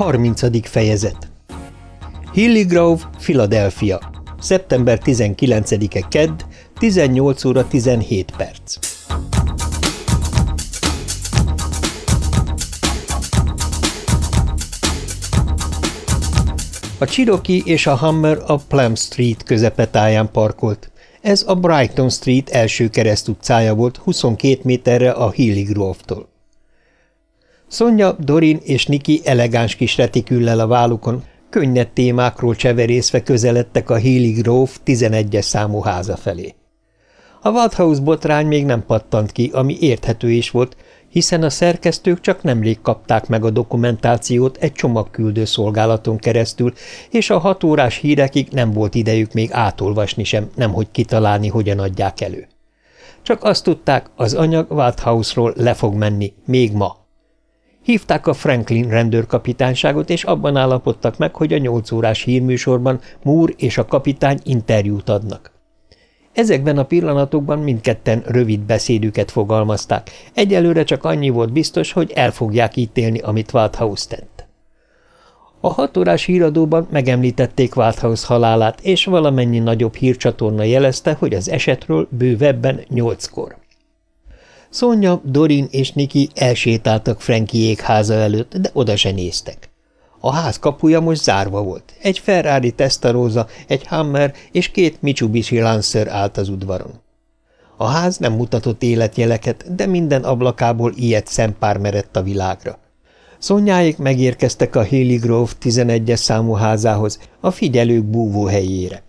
30. fejezet Hilligrove, Philadelphia. Szeptember 19-e kedd, 18 óra 17 perc. A Cherokee és a Hammer a Plum Street közepetáján parkolt. Ez a Brighton Street első keresztutcája volt 22 méterre a Hilligrove-tól. Szonya, Dorin és Niki elegáns kis retiküllel a vállukon, könnyed témákról cseverészve közeledtek a Healy Grove 11-es számú háza felé. A Waldhaus botrány még nem pattant ki, ami érthető is volt, hiszen a szerkesztők csak nemrég kapták meg a dokumentációt egy csomagküldő szolgálaton keresztül, és a hatórás hírekig nem volt idejük még átolvasni sem, nemhogy kitalálni, hogyan adják elő. Csak azt tudták, az anyag Waldhausról le fog menni, még ma. Hívták a Franklin rendőrkapitányságot, és abban állapodtak meg, hogy a nyolc órás hírműsorban Moore és a kapitány interjút adnak. Ezekben a pillanatokban mindketten rövid beszédüket fogalmazták. Egyelőre csak annyi volt biztos, hogy el fogják ítélni, amit Walthouse tett. A hatórás híradóban megemlítették Walthouse halálát, és valamennyi nagyobb hírcsatorna jelezte, hogy az esetről bővebben nyolckor. Szonya, Dorin és Niki elsétáltak Frankiék háza előtt, de oda se néztek. A ház kapuja most zárva volt. Egy Ferrari Testarossa, egy Hammer és két Mitsubishi Lancer állt az udvaron. A ház nem mutatott életjeleket, de minden ablakából ilyet szempár merett a világra. Szonyáik megérkeztek a Haley Grove 11-es számú házához, a figyelők búvó helyére.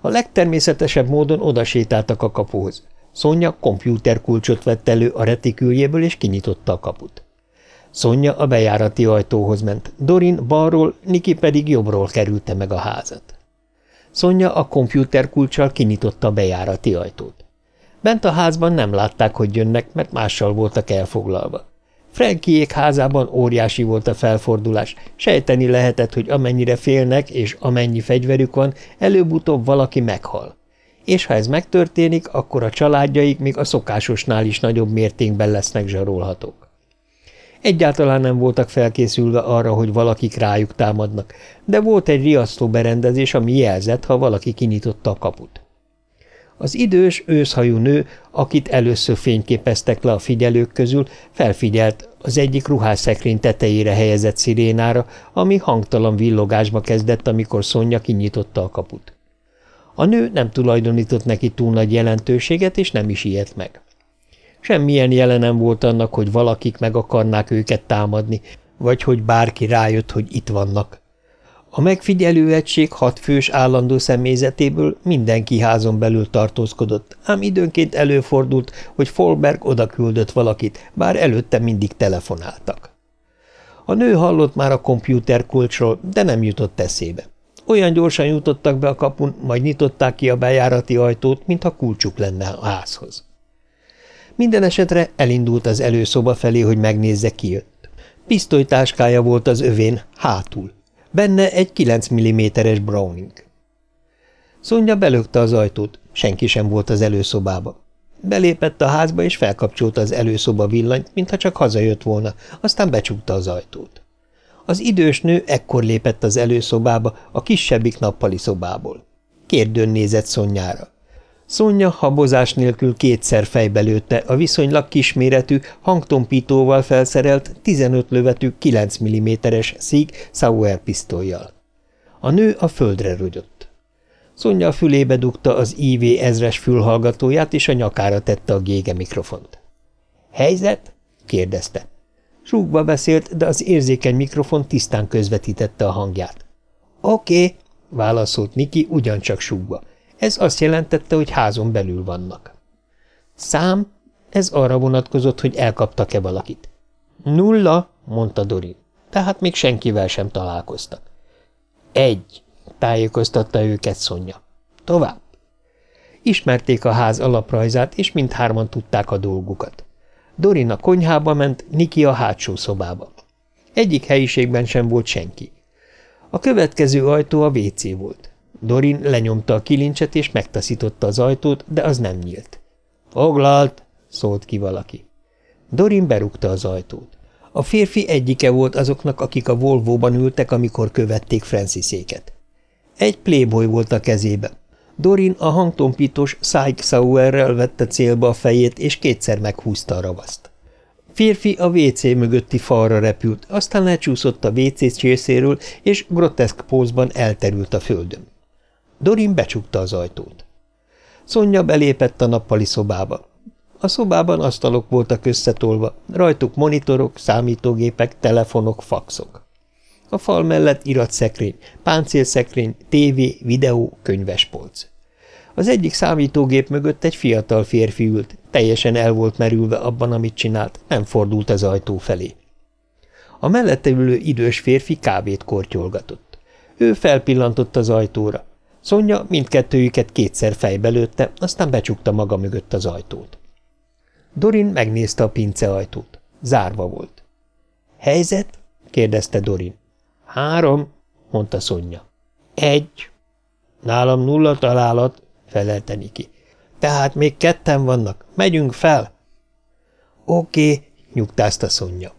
A legtermészetesebb módon odasétáltak a kapuhoz. Szonya kompjúterkulcsot vett elő a retiküljéből, és kinyitotta a kaput. Szonya a bejárati ajtóhoz ment, Dorin balról, Niki pedig jobbról kerülte meg a házat. Szonya a kompjúterkulcsal kinyitotta a bejárati ajtót. Bent a házban nem látták, hogy jönnek, mert mással voltak elfoglalva. Frankiék házában óriási volt a felfordulás, sejteni lehetett, hogy amennyire félnek és amennyi fegyverük van, előbb-utóbb valaki meghal és ha ez megtörténik, akkor a családjaik még a szokásosnál is nagyobb mértékben lesznek zsarolhatók. Egyáltalán nem voltak felkészülve arra, hogy valakik rájuk támadnak, de volt egy riasztó berendezés, ami jelzett, ha valaki kinyitotta a kaput. Az idős, őszhajú nő, akit először fényképeztek le a figyelők közül, felfigyelt az egyik ruhásszekrény tetejére helyezett szirénára, ami hangtalan villogásba kezdett, amikor Szonya kinyitotta a kaput. A nő nem tulajdonított neki túl nagy jelentőséget, és nem is ilyet meg. Semmilyen jele nem volt annak, hogy valakik meg akarnák őket támadni, vagy hogy bárki rájött, hogy itt vannak. A megfigyelő egység hat fős állandó személyzetéből mindenki házon belül tartózkodott, ám időnként előfordult, hogy Folberg oda küldött valakit, bár előtte mindig telefonáltak. A nő hallott már a kompjúter kulcsról, de nem jutott eszébe. Olyan gyorsan jutottak be a kapun, majd nyitották ki a bejárati ajtót, mintha kulcsuk lenne a házhoz. Minden esetre elindult az előszoba felé, hogy megnézze, ki jött. Pisztolytáskája volt az övén, hátul. Benne egy 9 mm-es Browning. Szonya belökte az ajtót, senki sem volt az előszobába. Belépett a házba, és felkapcsolta az előszoba villanyt, mintha csak hazajött volna, aztán becsukta az ajtót. Az idős nő ekkor lépett az előszobába, a kisebbik nappali szobából. Kérdőn nézett Szonyára. Szonya habozás nélkül kétszer fejbe lőtte a viszonylag kisméretű, hangtompítóval felszerelt 15 lövetű 9 mm-es Sig Sauer pisztolyjal. A nő a földre rogyott. Szonya fülébe dugta az IV ezres fülhallgatóját, és a nyakára tette a gége mikrofont. – Helyzet? – kérdezte. Súgva beszélt, de az érzékeny mikrofon tisztán közvetítette a hangját. Oké, okay, válaszolt Niki ugyancsak súgva. Ez azt jelentette, hogy házon belül vannak. Szám? Ez arra vonatkozott, hogy elkaptak-e valakit. Nulla, mondta Dorin. Tehát még senkivel sem találkoztak. Egy, tájékoztatta őket Szonya. Tovább. Ismerték a ház alaprajzát, és mindhárman tudták a dolgukat. Dorin a konyhába ment, Niki a hátsó szobába. Egyik helyiségben sem volt senki. A következő ajtó a WC volt. Dorin lenyomta a kilincset és megtaszította az ajtót, de az nem nyílt. – Foglalt! – szólt ki valaki. Dorin berúgta az ajtót. A férfi egyike volt azoknak, akik a Volvo-ban ültek, amikor követték Franciséket. Egy playboy volt a kezébe. Dorin a hangtompítós Syke Sauerrel vette célba a fejét, és kétszer meghúzta a ravaszt. Férfi a WC mögötti falra repült, aztán lecsúszott a WC csészéről, és groteszk pózban elterült a földön. Dorin becsukta az ajtót. Szonya belépett a nappali szobába. A szobában asztalok voltak összetolva, rajtuk monitorok, számítógépek, telefonok, faxok. A fal mellett iratszekrény, páncélszekrény, tévé, videó, könyvespolc. Az egyik számítógép mögött egy fiatal férfi ült, teljesen el volt merülve abban, amit csinált, nem fordult az ajtó felé. A mellette ülő idős férfi kávét kortyolgatott. Ő felpillantott az ajtóra. Szonya mindkettőjüket kétszer fejbe lőtte, aztán becsukta maga mögött az ajtót. Dorin megnézte a pince ajtót. Zárva volt. – Helyzet? – kérdezte Dorin. – Három – mondta Szonya. – Egy. – Nálam nulla találat – felelte Niki. – Tehát még ketten vannak. Megyünk fel? – Oké – nyugtázta Szonya.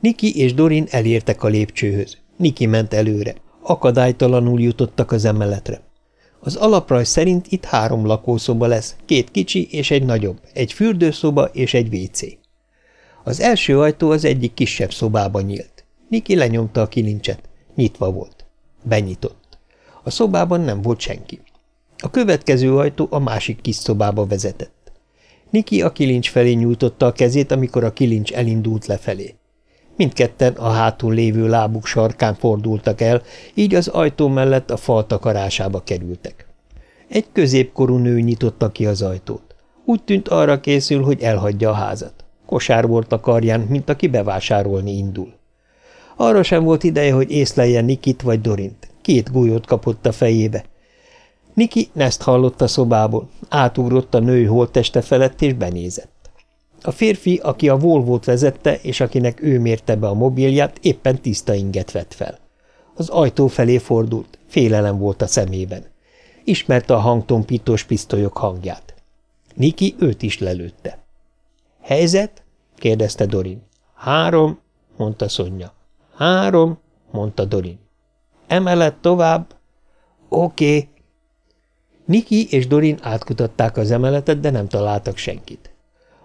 Niki és Dorin elértek a lépcsőhöz. Niki ment előre. Akadálytalanul jutottak az emeletre. Az alaprajz szerint itt három lakószoba lesz, két kicsi és egy nagyobb, egy fürdőszoba és egy WC. Az első ajtó az egyik kisebb szobába nyílt. Niki lenyomta a kilincset. Nyitva volt. Benyitott. A szobában nem volt senki. A következő ajtó a másik kis szobába vezetett. Niki a kilincs felé nyújtotta a kezét, amikor a kilincs elindult lefelé. Mindketten a hátul lévő lábuk sarkán fordultak el, így az ajtó mellett a fal takarásába kerültek. Egy középkorú nő nyitotta ki az ajtót. Úgy tűnt arra készül, hogy elhagyja a házat. Kosár volt a karján, mint aki bevásárolni indul. Arra sem volt ideje, hogy észlelje Nikit vagy Dorint. Két golyót kapott a fejébe. Niki ezt hallotta szobából, átugrott a nő holtteste felett és benézett. A férfi, aki a Volvo-t vezette, és akinek ő mérte be a mobilját, éppen tiszta inget vett fel. Az ajtó felé fordult, félelem volt a szemében. Ismerte a hangtompítós pisztolyok hangját. Niki őt is lelőtte. – Helyzet? – kérdezte Dorin. – Három – mondta Szonya. – Három – mondta Dorin. – Emelet tovább? – Oké. Niki és Dorin átkutatták az emeletet, de nem találtak senkit.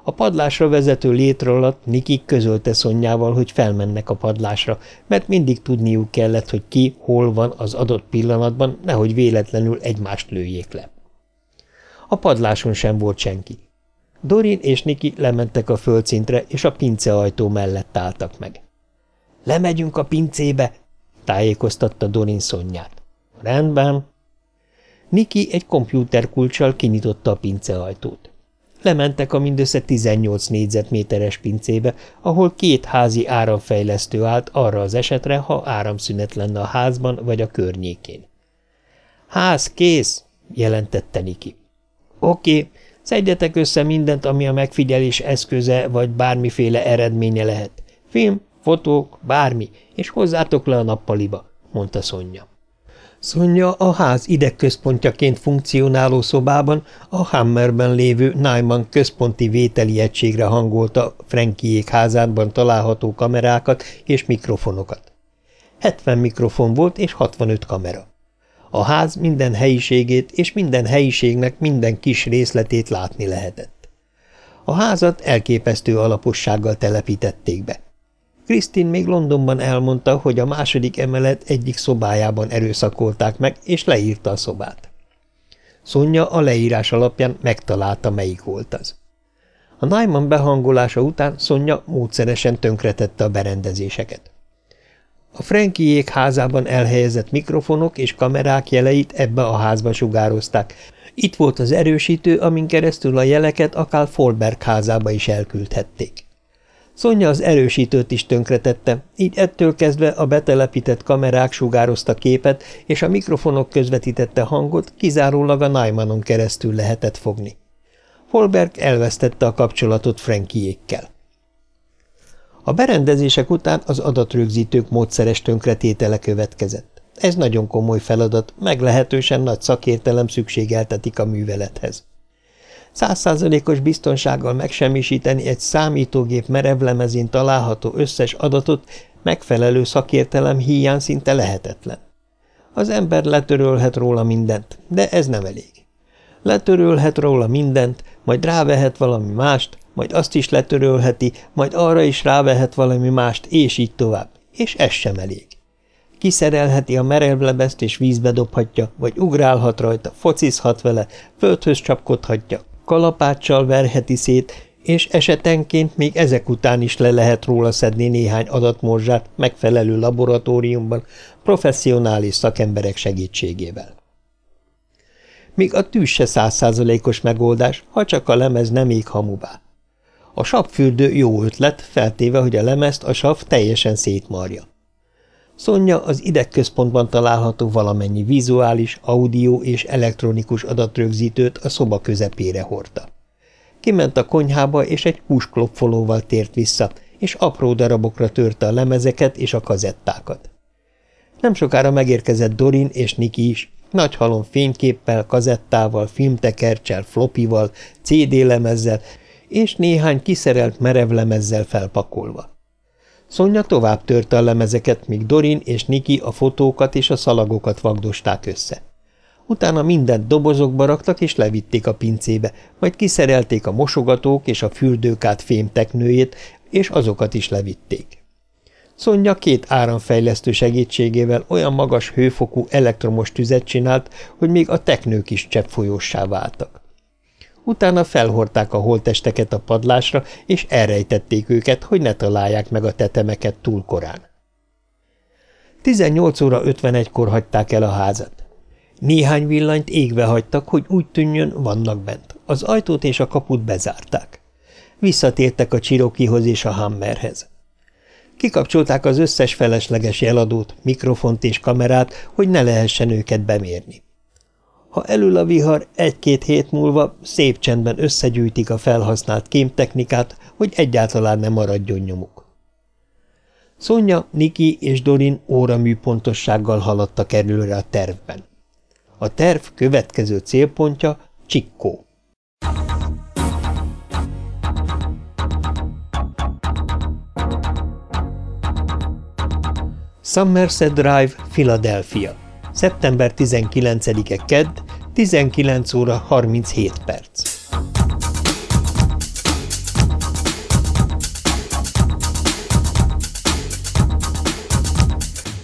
A padlásra vezető létre alatt Niki közölte Szonyával, hogy felmennek a padlásra, mert mindig tudniuk kellett, hogy ki, hol van az adott pillanatban, nehogy véletlenül egymást lőjék le. A padláson sem volt senki. Dorin és Niki lementek a földszintre, és a pinceajtó mellett álltak meg. – Lemegyünk a pincébe! – tájékoztatta Dorin Szonyát. – Rendben. Niki egy kompjúterkulcsal kinyitotta a pinceajtót. Lementek a mindössze 18 négyzetméteres pincébe, ahol két házi áramfejlesztő állt arra az esetre, ha áramszünet lenne a házban vagy a környékén. Ház kész, jelentette Niki. Oké, szedjetek össze mindent, ami a megfigyelés eszköze vagy bármiféle eredménye lehet. Film, fotók, bármi, és hozzátok le a nappaliba, mondta Szonya. Szonya a ház idegközpontjaként funkcionáló szobában a Hammerben lévő Nyman központi vételi egységre hangolta Frankiék házában található kamerákat és mikrofonokat. 70 mikrofon volt és 65 kamera. A ház minden helyiségét és minden helyiségnek minden kis részletét látni lehetett. A házat elképesztő alapossággal telepítették be. Krisztin még Londonban elmondta, hogy a második emelet egyik szobájában erőszakolták meg, és leírta a szobát. Szonya a leírás alapján megtalálta, melyik volt az. A Nyman behangolása után Szonya módszeresen tönkretette a berendezéseket. A Frankiék házában elhelyezett mikrofonok és kamerák jeleit ebbe a házba sugározták. Itt volt az erősítő, amin keresztül a jeleket akár Folberg házába is elküldhették. Szonya az erősítőt is tönkretette, így ettől kezdve a betelepített kamerák sugározta képet, és a mikrofonok közvetítette hangot kizárólag a Naimanon keresztül lehetett fogni. Holberg elvesztette a kapcsolatot Frankiékkel. A berendezések után az adatrögzítők módszeres tönkretétele következett. Ez nagyon komoly feladat, meglehetősen nagy szakértelem szükségeltetik a művelethez. Százszázalékos biztonsággal megsemmisíteni egy számítógép merevlemezén található összes adatot megfelelő szakértelem hiány szinte lehetetlen. Az ember letörölhet róla mindent, de ez nem elég. Letörölhet róla mindent, majd rávehet valami mást, majd azt is letörölheti, majd arra is rávehet valami mást, és így tovább, és ez sem elég. Kiszerelheti a merevlebezt és vízbe dobhatja, vagy ugrálhat rajta, focizhat vele, földhöz csapkodhatja, kalapáccsal verheti szét, és esetenként még ezek után is le lehet róla szedni néhány adatmorzsát megfelelő laboratóriumban, professzionális szakemberek segítségével. Míg a tűz se százszázalékos megoldás, ha csak a lemez nem ég hamuvá. A sapfürdő jó ötlet, feltéve, hogy a lemezt a sav teljesen szétmarja. Szonya az idegközpontban található valamennyi vizuális, audio és elektronikus adatrögzítőt a szoba közepére hordta. Kiment a konyhába, és egy húsklopfolóval tért vissza, és apró darabokra törte a lemezeket és a kazettákat. Nem sokára megérkezett Dorin és Niki is, nagy halom fényképpel, kazettával, filmtekercsel, flopival, CD-lemezzel és néhány kiszerelt merevlemezzel felpakolva. Szonya tovább törte a lemezeket, míg Dorin és Niki a fotókat és a szalagokat vagdosták össze. Utána mindent dobozokba raktak és levitték a pincébe, majd kiszerelték a mosogatók és a fürdőkát fémteknőjét, és azokat is levitték. Szonya két áramfejlesztő segítségével olyan magas hőfokú elektromos tüzet csinált, hogy még a teknők is cseppfolyóssá váltak. Utána felhordták a holtesteket a padlásra, és elrejtették őket, hogy ne találják meg a tetemeket túl korán. 18 óra 51-kor hagyták el a házat. Néhány villanyt égve hagytak, hogy úgy tűnjön, vannak bent. Az ajtót és a kaput bezárták. Visszatértek a Csirokihoz és a Hammerhez. Kikapcsolták az összes felesleges jeladót, mikrofont és kamerát, hogy ne lehessen őket bemérni. Ha elül a vihar, egy-két hét múlva szép csendben összegyűjtik a felhasznált kémtechnikát, hogy egyáltalán nem maradjon nyomuk. Szonya, Niki és Dorin óramű pontossággal haladtak előre a tervben. A terv következő célpontja Csikkó. Somerset Drive, Philadelphia. Szeptember 19-e kedd, 19 óra 37 perc.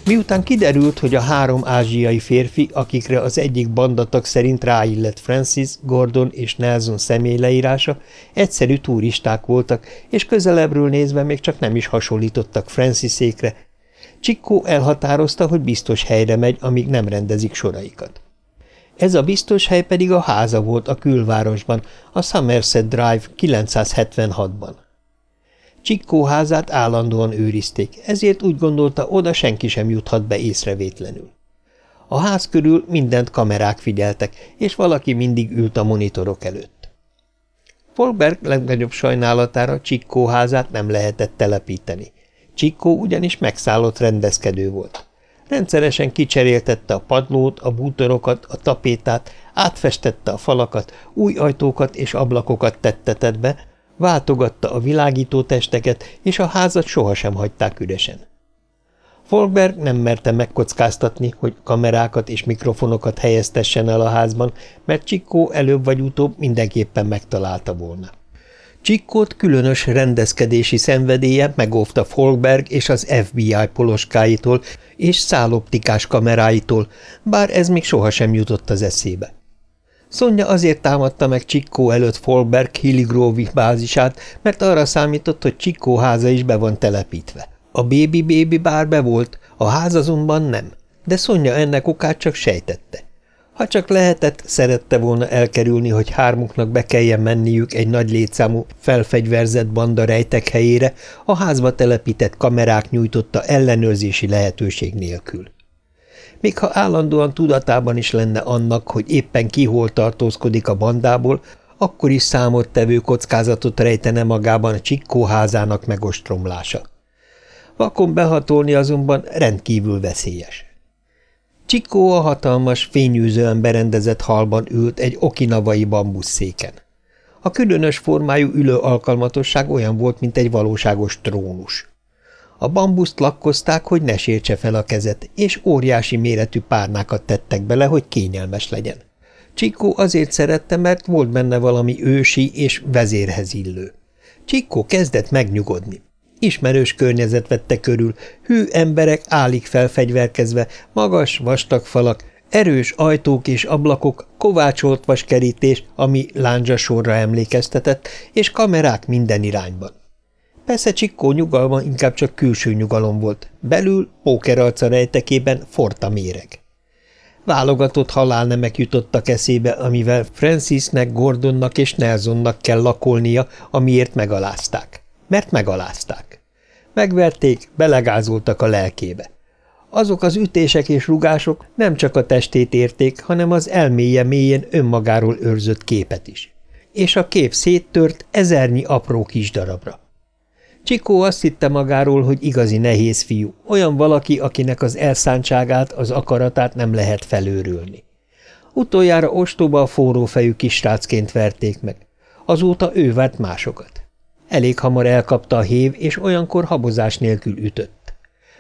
Miután kiderült, hogy a három ázsiai férfi, akikre az egyik bandatak szerint ráillett Francis, Gordon és Nelson személyleírása, egyszerű turisták voltak, és közelebbről nézve még csak nem is hasonlítottak Francisékre, Csikkó elhatározta, hogy biztos helyre megy, amíg nem rendezik soraikat. Ez a biztos hely pedig a háza volt a külvárosban, a Somerset Drive 976-ban. Csikkó házát állandóan őrizték, ezért úgy gondolta, oda senki sem juthat be észrevétlenül. A ház körül mindent kamerák figyeltek, és valaki mindig ült a monitorok előtt. Folkberg legnagyobb sajnálatára Csikkó házát nem lehetett telepíteni. Csikkó ugyanis megszállott rendezkedő volt. Rendszeresen kicseréltette a padlót, a bútorokat, a tapétát, átfestette a falakat, új ajtókat és ablakokat tettetett be, váltogatta a világító testeket, és a házat sohasem hagyták üresen. Folkberg nem merte megkockáztatni, hogy kamerákat és mikrofonokat helyeztessen el a házban, mert Csikkó előbb vagy utóbb mindenképpen megtalálta volna. Csikkót különös rendezkedési szenvedélye megóvta Folkberg és az FBI poloskáitól és száloptikás kameráitól, bár ez még sohasem jutott az eszébe. Szonya azért támadta meg Csikkó előtt Folkberg Hilligrove bázisát, mert arra számított, hogy Csikkó háza is be van telepítve. A Baby bár be volt, a ház azonban nem, de Szonya ennek okát csak sejtette. Ha csak lehetett, szerette volna elkerülni, hogy hármuknak be kelljen menniük egy nagy létszámú felfegyverzett banda rejtek helyére, a házba telepített kamerák nyújtotta ellenőrzési lehetőség nélkül. Még ha állandóan tudatában is lenne annak, hogy éppen ki hol tartózkodik a bandából, akkor is számottevő kockázatot rejtene magában a csikkóházának megostromlása. Vakon behatolni azonban rendkívül veszélyes. Csikó a hatalmas, fényűzően berendezett halban ült egy okinavai bambuszszéken. A különös formájú ülő alkalmatosság olyan volt, mint egy valóságos trónus. A bambuszt lakkozták, hogy ne sértse fel a kezet, és óriási méretű párnákat tettek bele, hogy kényelmes legyen. Csikó azért szerette, mert volt benne valami ősi és vezérhez illő. Csikó kezdett megnyugodni. Ismerős környezet vette körül, hű emberek állik felfegyverkezve, magas, vastag falak, erős ajtók és ablakok, kovácsolt vaskerítés, ami sorra emlékeztetett, és kamerák minden irányban. Persze Csikkó nyugalma inkább csak külső nyugalom volt, belül pókerarca rejtekében forta méreg. Válogatott halálnemek jutottak eszébe, amivel Francisnek, Gordonnak és Nelsonnak kell lakolnia, amiért megalázták. Mert megalázták. Megverték, belegázoltak a lelkébe. Azok az ütések és rugások nem csak a testét érték, hanem az elméje mélyén önmagáról őrzött képet is. És a kép széttört ezernyi apró kis darabra. Csikó azt hitte magáról, hogy igazi nehéz fiú, olyan valaki, akinek az elszántságát, az akaratát nem lehet felőrülni. Utoljára ostoba a forró fejű kisrácként verték meg. Azóta ő vert másokat. Elég hamar elkapta a hév, és olyankor habozás nélkül ütött.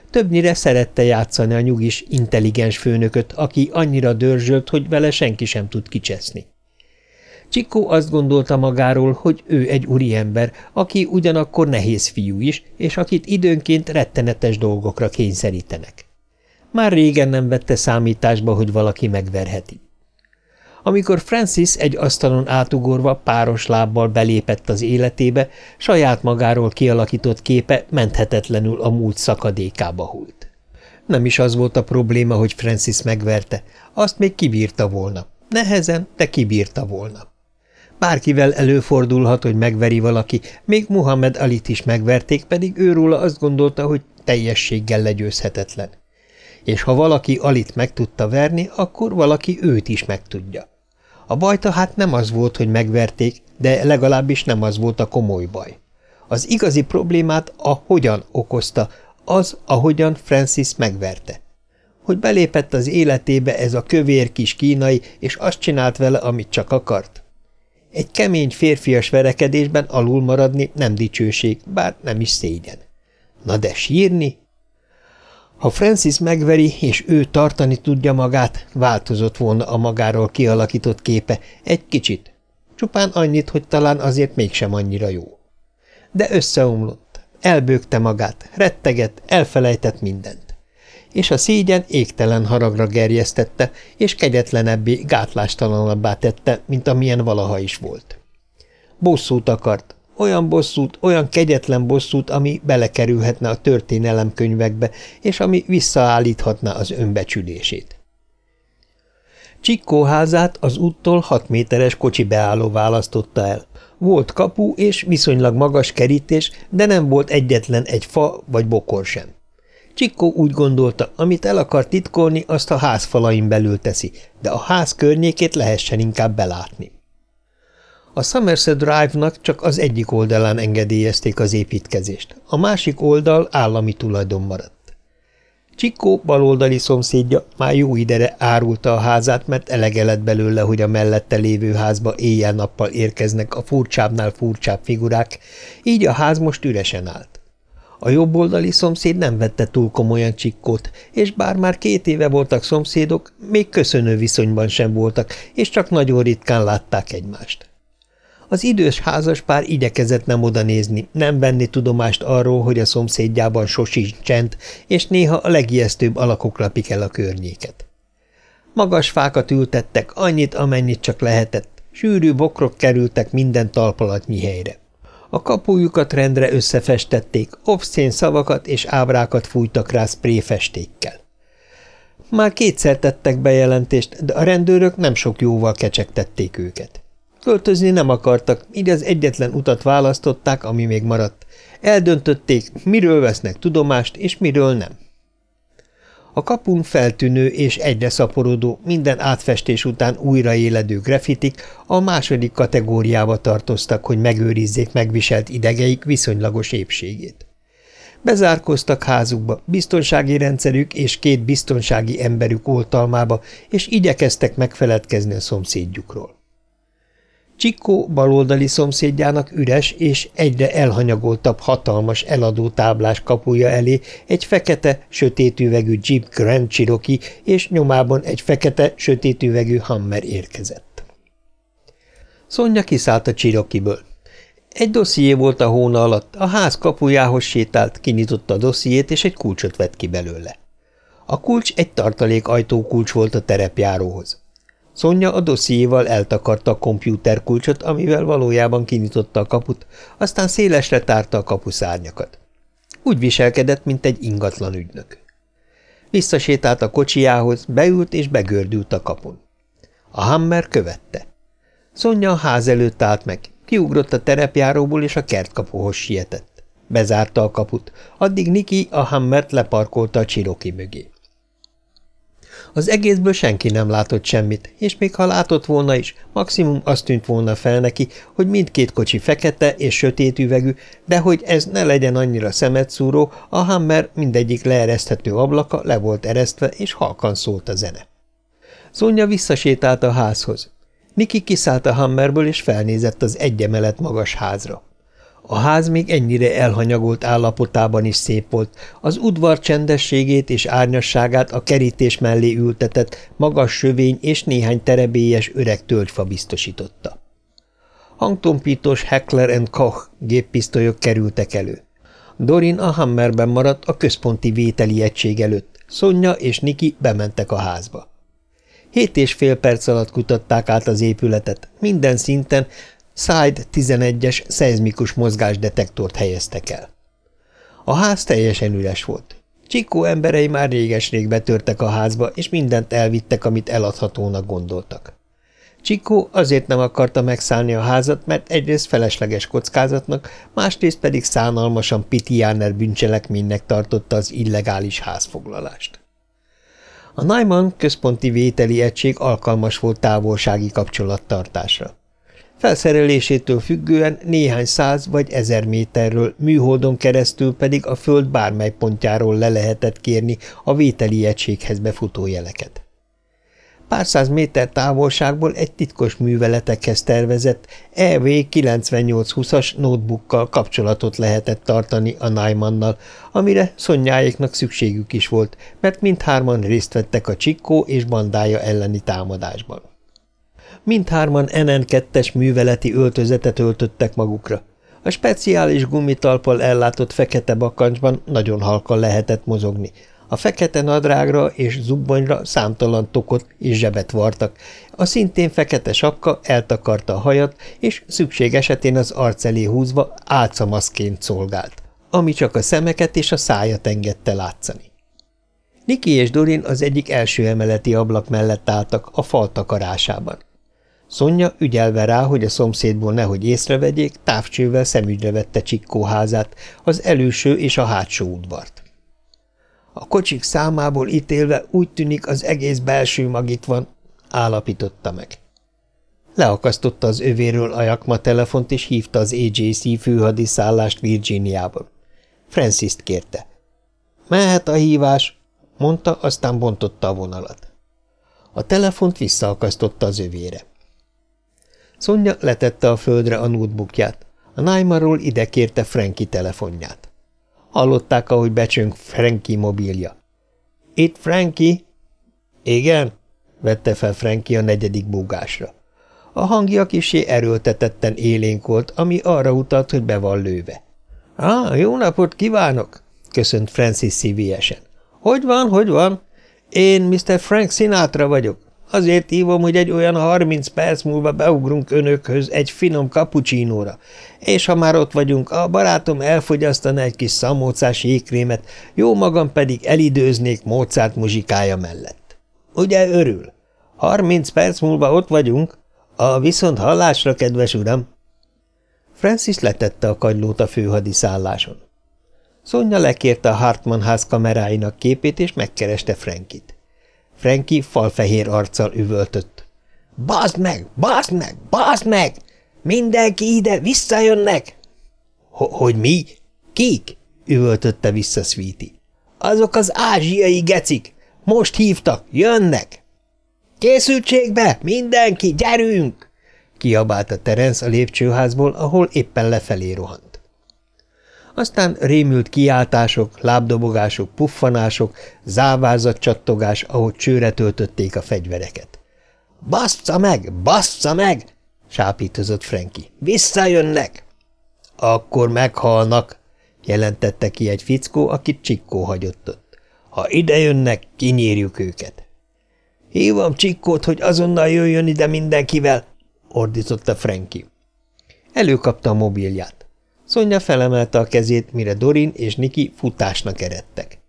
Többnyire szerette játszani a nyugis, intelligens főnököt, aki annyira dörzsölt, hogy vele senki sem tud kicseszni. Csikó azt gondolta magáról, hogy ő egy úriember, aki ugyanakkor nehéz fiú is, és akit időnként rettenetes dolgokra kényszerítenek. Már régen nem vette számításba, hogy valaki megverheti. Amikor Francis egy asztalon átugorva páros lábbal belépett az életébe, saját magáról kialakított képe menthetetlenül a múlt szakadékába hult. Nem is az volt a probléma, hogy Francis megverte, azt még kibírta volna. Nehezen, de kibírta volna. Bárkivel előfordulhat, hogy megveri valaki, még Muhammad Alit is megverték, pedig őróla azt gondolta, hogy teljességgel legyőzhetetlen. És ha valaki Alit meg tudta verni, akkor valaki őt is megtudja. A bajta hát nem az volt, hogy megverték, de legalábbis nem az volt a komoly baj. Az igazi problémát a hogyan okozta, az, ahogyan Francis megverte. Hogy belépett az életébe ez a kövér kis kínai, és azt csinált vele, amit csak akart. Egy kemény férfias verekedésben alul maradni nem dicsőség, bár nem is szégyen. Na de sírni? Ha Francis megveri, és ő tartani tudja magát, változott volna a magáról kialakított képe egy kicsit. Csupán annyit, hogy talán azért mégsem annyira jó. De összeomlott, elbőgte magát, retteget, elfelejtett mindent és a szégyen égtelen haragra gerjesztette, és kegyetlenebbé, gátlástalanabbá tette, mint amilyen valaha is volt. Bosszút akart, olyan bosszút, olyan kegyetlen bosszút, ami belekerülhetne a történelemkönyvekbe, és ami visszaállíthatná az önbecsülését. Csikkó házát az úttól hat méteres kocsi beálló választotta el. Volt kapu és viszonylag magas kerítés, de nem volt egyetlen egy fa vagy bokor sem. Csikkó úgy gondolta, amit el akar titkolni, azt a ház falain belül teszi, de a ház környékét lehessen inkább belátni. A Somerset Drive-nak csak az egyik oldalán engedélyezték az építkezést, a másik oldal állami tulajdon maradt. Csikkó baloldali szomszédja már jó idere árulta a házát, mert elege lett belőle, hogy a mellette lévő házba éjjel-nappal érkeznek a furcsábbnál furcsább figurák, így a ház most üresen állt. A jobboldali szomszéd nem vette túl komolyan csikkót, és bár már két éve voltak szomszédok, még köszönő viszonyban sem voltak, és csak nagyon ritkán látták egymást. Az idős házaspár igyekezett nem oda nézni, nem venni tudomást arról, hogy a szomszédjában sosincs csend, és néha a legijesztőbb alakok lapik el a környéket. Magas fákat ültettek, annyit, amennyit csak lehetett, sűrű bokrok kerültek minden talpalatnyi helyre. A kapujukat rendre összefestették, obszén szavakat és ábrákat fújtak rá spréfestékkel. Már kétszer tettek bejelentést, de a rendőrök nem sok jóval kecsegtették őket. Költözni nem akartak, így az egyetlen utat választották, ami még maradt. Eldöntötték, miről vesznek tudomást, és miről nem. A kapun feltűnő és egyre szaporodó, minden átfestés után újraéledő grafitik a második kategóriába tartoztak, hogy megőrizzék megviselt idegeik viszonylagos épségét. Bezárkoztak házukba, biztonsági rendszerük és két biztonsági emberük oltalmába, és igyekeztek megfeledkezni a szomszédjukról. Csikó baloldali szomszédjának üres és egyre elhanyagoltabb hatalmas eladó táblás kapuja elé egy fekete, sötétüvegű Jeep Grand Cherokee és nyomában egy fekete, sötétüvegű Hammer érkezett. Szonya kiszállt a Cherokee-ből. Egy dosszié volt a hóna alatt, a ház kapujához sétált, kinyitotta a dossziét, és egy kulcsot vett ki belőle. A kulcs egy tartalék ajtókulcs volt a terepjáróhoz. Szonya a dossziéval eltakarta a kompjúterkulcsot, amivel valójában kinyitotta a kaput, aztán szélesre tárta a kapuszárnyakat. Úgy viselkedett, mint egy ingatlan ügynök. Visszasétált a kocsijához, beült és begördült a kapun. A Hammer követte. Szonya a ház előtt állt meg, kiugrott a terepjáróból és a kertkapuhoz sietett. Bezárta a kaput, addig Niki a Hammert leparkolta a csiroki mögé. Az egészből senki nem látott semmit, és még ha látott volna is, maximum azt tűnt volna fel neki, hogy mindkét kocsi fekete és sötét üvegű, de hogy ez ne legyen annyira szemetszúró, a Hammer mindegyik leereszthető ablaka le volt eresztve, és halkan szólt a zene. Szonya visszasétált a házhoz. Niki kiszállt a Hammerből, és felnézett az egyemelet magas házra. A ház még ennyire elhanyagolt állapotában is szép volt, az udvar csendességét és árnyasságát a kerítés mellé ültetett, magas sövény és néhány terebélyes öreg tölgyfa biztosította. Hangtompítós Heckler Koch géppisztolyok kerültek elő. Dorin a Hammerben maradt a központi vételi egység előtt, Szonya és Niki bementek a házba. Hét és fél perc alatt kutatták át az épületet, minden szinten, Side 11-es szeizmikus mozgásdetektort helyeztek el. A ház teljesen üres volt. Csikó emberei már réges-rég betörtek a házba, és mindent elvittek, amit eladhatónak gondoltak. Csikó azért nem akarta megszállni a házat, mert egyrészt felesleges kockázatnak, másrészt pedig szánalmasan Pitiáner bűncselekménynek tartotta az illegális házfoglalást. A Naiman központi vételi egység alkalmas volt távolsági kapcsolattartásra. Felszerelésétől függően néhány száz vagy ezer méterről, műholdon keresztül pedig a föld bármely pontjáról le lehetett kérni a vételi egységhez befutó jeleket. Pár száz méter távolságból egy titkos műveletekhez tervezett EV9820-as notebookkal kapcsolatot lehetett tartani a Naimannal, amire szonyáéknak szükségük is volt, mert mindhárman részt vettek a Csikkó és bandája elleni támadásban. Mindhárman NN2-es műveleti öltözetet öltöttek magukra. A speciális gumitalpal ellátott fekete bakancsban nagyon halkan lehetett mozogni. A fekete nadrágra és zubbonyra számtalan tokot és zsebet vartak. A szintén fekete sapka eltakarta a hajat, és szükség esetén az arc elé húzva álcamaszként szolgált, ami csak a szemeket és a szájat engedte látszani. Niki és Dorin az egyik első emeleti ablak mellett álltak a fal takarásában. Szonya ügyelve rá, hogy a szomszédból nehogy észrevegyék, távcsővel szemügyre vette Csikkó házát, az előső és a hátsó udvart. A kocsik számából ítélve úgy tűnik az egész belső mag itt van, állapította meg. Leakasztotta az övéről a jakma telefont, és hívta az AJC főhadiszállást Virginiából. Francis-t kérte. Mehet a hívás, mondta, aztán bontotta a vonalat. A telefont visszaakasztotta az övére. Szonya letette a földre a notebookját. A Naimarról ide kérte Franki telefonját. Hallották, ahogy becsönk Franki mobilja. – Itt Franki? – Igen – vette fel Franki a negyedik búgásra. A hangja kisé erőltetetten élénk volt, ami arra utalt, hogy be van lőve. – Ah, jó napot kívánok! – köszönt Francis szívélyesen. – Hogy van, hogy van? Én Mr. Frank Sinatra vagyok. Azért hívom, hogy egy olyan harminc perc múlva beugrunk önökhöz egy finom kapucsinóra, és ha már ott vagyunk, a barátom elfogyasztana egy kis szamócás jégkrémet, jó magam pedig elidőznék Mozart muzsikája mellett. Ugye örül? Harminc perc múlva ott vagyunk? A viszont hallásra, kedves uram! Francis letette a kagylót a főhadiszálláson. Szonya lekérte a Hartmann ház kameráinak képét, és megkereste Frankit. Franki falfehér arccal üvöltött. – Baszd meg! Baszd meg! Baszd meg! Mindenki ide! Visszajönnek! – Hogy mi? Kik? – üvöltötte vissza Sweetie. – Azok az ázsiai gecik! Most hívtak! Jönnek! – Készültségbe! Mindenki! Gyerünk! – kiabálta Terence a lépcsőházból, ahol éppen lefelé rohant. Aztán rémült kiáltások, lábdobogások, puffanások, závázat csattogás, ahogy csőre töltötték a fegyvereket. – Bassza meg! Bassza meg! – sápítozott Frankie. – Visszajönnek! – Akkor meghalnak! – jelentette ki egy fickó, akit Csikkó hagyott ott. – Ha idejönnek, kinyírjuk őket! – Hívom Csikkót, hogy azonnal jöjjön ide mindenkivel! – ordította Frankie. Előkapta a mobilját. Szonya felemelte a kezét, mire Dorin és Niki futásnak eredtek.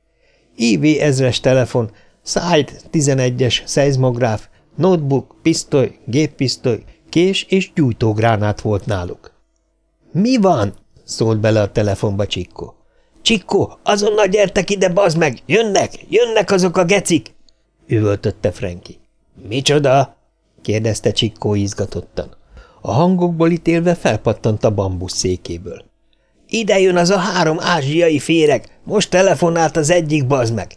IV ezres telefon, Side 11-es szeizmográf, notebook, pisztoly, géppisztoly, kés és gyújtógránát volt náluk. – Mi van? – szólt bele a telefonba Csikko. – Csikko, azonnal gyertek ide, bazd meg! Jönnek! Jönnek azok a gecik! – üvöltötte Franki. – Micsoda? – kérdezte Csikkó izgatottan. A hangokból ítélve felpattant a bambusz székéből. – Ide jön az a három ázsiai féreg! Most telefonált az egyik, bazd meg!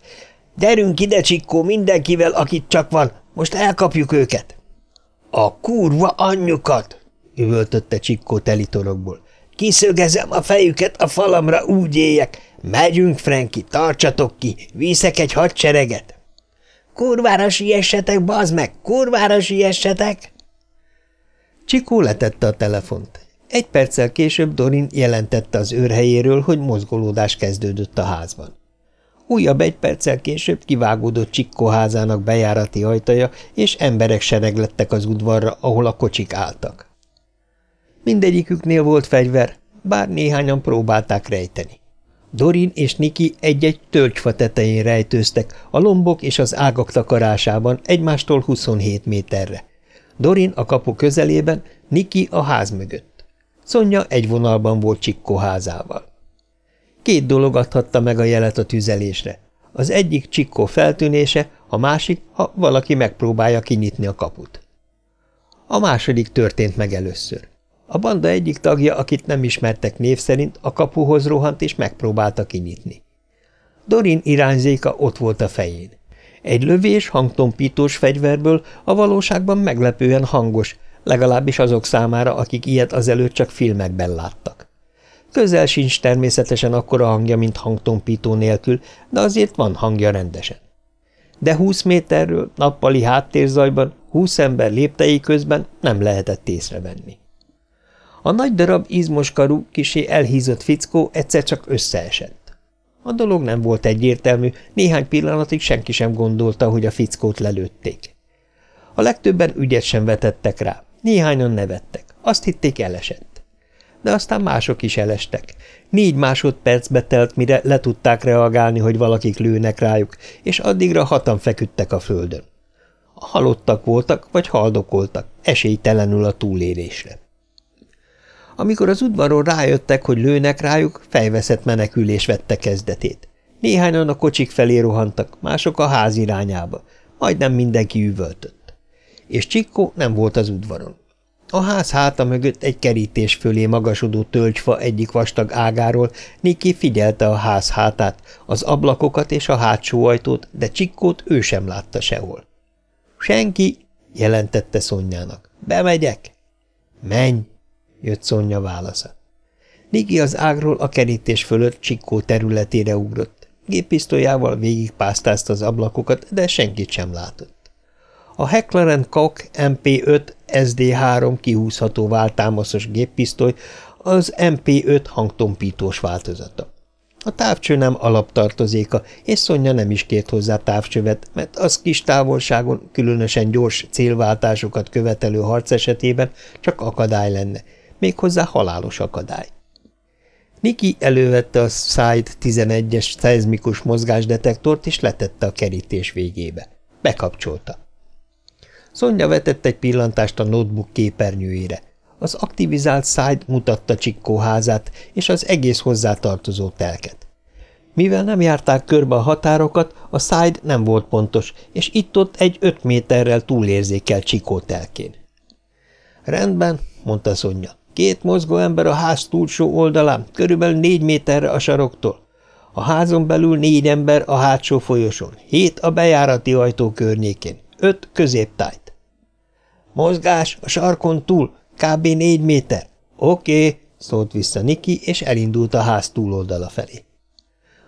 Gyerünk ide, Csikkó, mindenkivel, akit csak van, most elkapjuk őket! A kurva anyjukat! üvöltötte Csikkó telitorokból. Kiszögezem a fejüket a falamra, úgy éjek. Megyünk, Frenki, tartsatok ki, viszek egy hadsereget. Kurvára siessetek, bazd meg, kurvára siessetek! Csikó letette a telefont. Egy perccel később Dorin jelentette az őrhelyéről, hogy mozgolódás kezdődött a házban. Újabb egy perccel később kivágódott csikkoházának bejárati ajtaja, és emberek sereglettek az udvarra, ahol a kocsik álltak. Mindegyiküknél volt fegyver, bár néhányan próbálták rejteni. Dorin és Niki egy-egy tölgyfa tetején rejtőztek, a lombok és az ágak takarásában egymástól 27 méterre. Dorin a kapu közelében, Niki a ház mögött. Szonya egy vonalban volt Csikko házával. Két dolog adhatta meg a jelet a tüzelésre. Az egyik csikkó feltűnése, a másik, ha valaki megpróbálja kinyitni a kaput. A második történt meg először. A banda egyik tagja, akit nem ismertek név szerint, a kapuhoz rohant és megpróbálta kinyitni. Dorin irányzéka ott volt a fején. Egy lövés hangtompítós fegyverből a valóságban meglepően hangos, legalábbis azok számára, akik ilyet azelőtt csak filmekben láttak. Közel sincs természetesen akkora hangja, mint hangtompító nélkül, de azért van hangja rendesen. De húsz méterről, nappali háttérzajban, húsz ember léptei közben nem lehetett észrevenni. A nagy darab izmoskarú, kisé elhízott fickó egyszer csak összeesett. A dolog nem volt egyértelmű, néhány pillanatig senki sem gondolta, hogy a fickót lelőtték. A legtöbben ügyet sem vetettek rá, néhányan nevettek, azt hitték elesett de aztán mások is elestek. Négy másodpercbe telt, mire le tudták reagálni, hogy valakik lőnek rájuk, és addigra hatan feküdtek a földön. Halottak voltak, vagy haldokoltak, esélytelenül a túlélésre. Amikor az udvaron rájöttek, hogy lőnek rájuk, fejveszett menekülés vette kezdetét. Néhányan a kocsik felé rohantak, mások a ház irányába, majdnem mindenki üvöltött. És Csikko nem volt az udvaron. A ház háta mögött egy kerítés fölé magasodó tölgyfa egyik vastag ágáról Niki figyelte a ház hátát, az ablakokat és a hátsó ajtót, de Csikkót ő sem látta sehol. – Senki! – jelentette Szonyának. – Bemegyek! – Menj! – jött Szonya válasza. Niki az ágról a kerítés fölött Csikkó területére ugrott. Géppisztolyával végigpásztázta az ablakokat, de senkit sem látott. A Heckler Koch MP5 SD3 kihúzható váltámaszos géppisztoly az MP5 hangtompítós változata. A távcső nem alaptartozéka, és Szonya nem is kért hozzá távcsövet, mert az kis távolságon, különösen gyors célváltásokat követelő harc esetében csak akadály lenne, méghozzá halálos akadály. Niki elővette a Side 11-es szeizmikus mozgásdetektort, és letette a kerítés végébe. Bekapcsolta. Szonya vetett egy pillantást a notebook képernyőjére. Az aktivizált Side mutatta Csikkó házát és az egész hozzátartozó telket. Mivel nem járták körbe a határokat, a Side nem volt pontos, és itt-ott egy öt méterrel túlérzékel Csikó telkén. Rendben, mondta Szonya. Két mozgó ember a ház túlsó oldalán, körülbelül négy méterre a saroktól. A házon belül négy ember a hátsó folyosón, hét a bejárati ajtó környékén, öt középtájt. Mozgás a sarkon túl, Kb. négy méter. Oké, szólt vissza Niki, és elindult a ház túloldala felé.